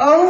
الله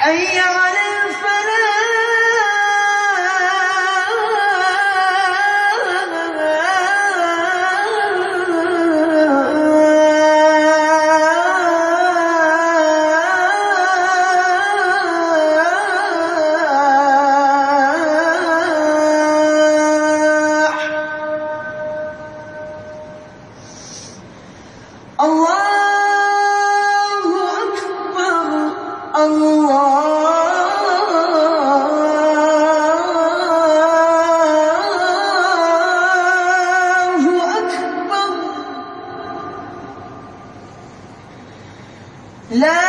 哎呀。La